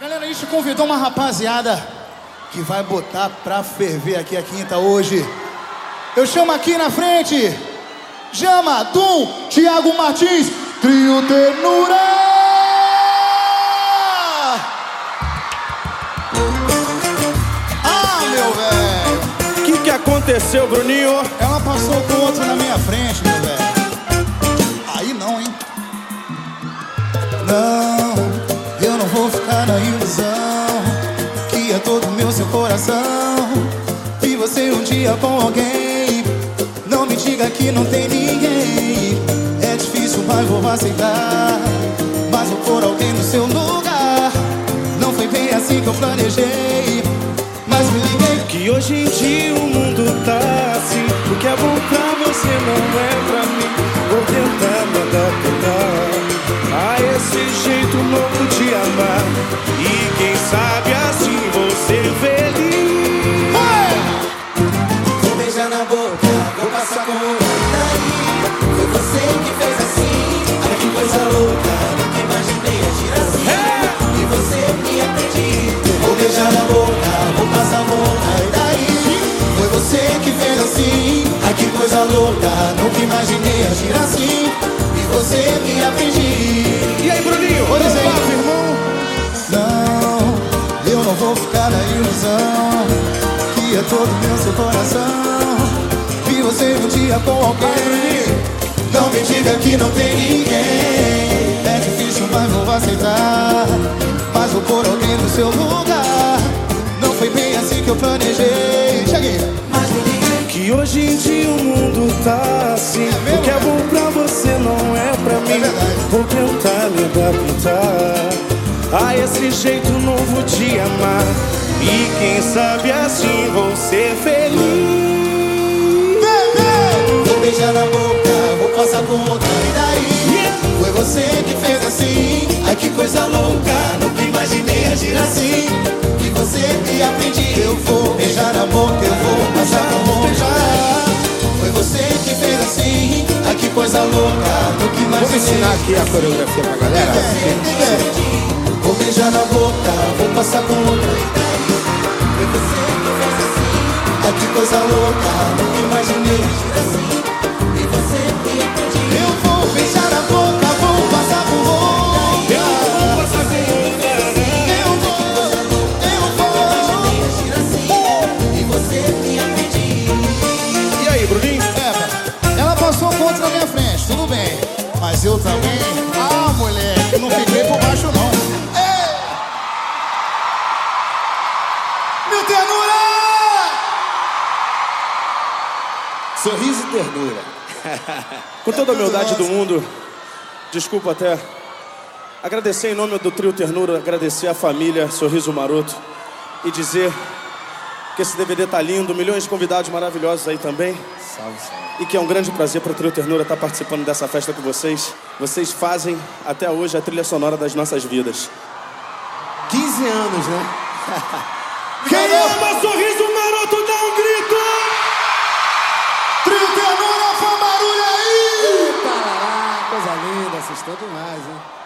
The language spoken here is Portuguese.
Galera, a gente convidou uma rapaziada que vai botar pra ferver aqui a quinta hoje. Eu chamo aqui na frente, Jama, Dum, Thiago Martins, Trio Ternura! Ah, meu velho! O que, que aconteceu, Bruninho? Ela passou com outro na minha frente, meu velho. Aí não, hein? Não vou ficar na ilusão que é todo meu seu coração. Vi você um dia com alguém. Não me diga que não tem ninguém. É difícil, mas vou aceitar. Mas vou pôr alguém no seu lugar. Não foi bem assim que eu planejei. Mas me liguei Que hoje em dia o mundo tá jeito novo de amar. E quem sabe assim vou ser feliz. Vou beijar na boca, vou passar com o daí. Foi você que fez assim. Ai que coisa louca, nunca imaginei agir assim. E você me acredita. Vou beijar na boca, vou passar a boca e daí. Foi você que fez assim. Ai que coisa louca, nunca imaginei agir assim. E você eu não vou ficar na ilusão Que é todo meu seu coração Vi você um dia com alguém Não me diga que não tem ninguém É difícil, mas vou aceitar Mas vou pôr alguém no seu lugar Não foi bem assim que eu planejei Cheguei Mas me. Que hoje em dia o mundo tá assim. mesmo, o que é bom pra você não é pra mim. verdade. Vou tentar me adaptar a esse jeito novo de amar. E quem sabe assim vou ser feliz. Vou beijar na boca, vou passar com outra e daí Foi você que fez assim, ai que coisa louca Nunca imaginei agir assim E você me aprendi Eu vou beijar na boca, eu vou passar com outra Foi você que fez assim, ai que coisa louca Nunca imaginei Vamos ensinar aqui a coreografia pra galera? Vou beijar na boca, vou passar com outra e você que fez assim, ai que coisa louca imaginei assim E você me aprendi Eu vou beijar a boca, vou passar por boca Eu vou, eu vou agir assim E você me aprendi E aí, Bruninho? É, ela passou com outro na minha frente, tudo bem. Mas eu também. Ah, moleque, não fiquei por baixo, não. Ternura! Sorriso e ternura. Com toda a humildade do mundo, desculpa até agradecer em nome do Trio Ternura, agradecer à família Sorriso Maroto e dizer que esse DVD tá lindo, milhões de convidados maravilhosos aí também. Salve, salve. E que é um grande prazer para o Trio Ternura estar participando dessa festa com vocês. Vocês fazem até hoje a trilha sonora das nossas vidas. 15 anos, né? Quem é? ama Sorriso Maroto, dá um grito! Trio ternura, fã barulho aí! Parará, coisa linda, estão demais, hein?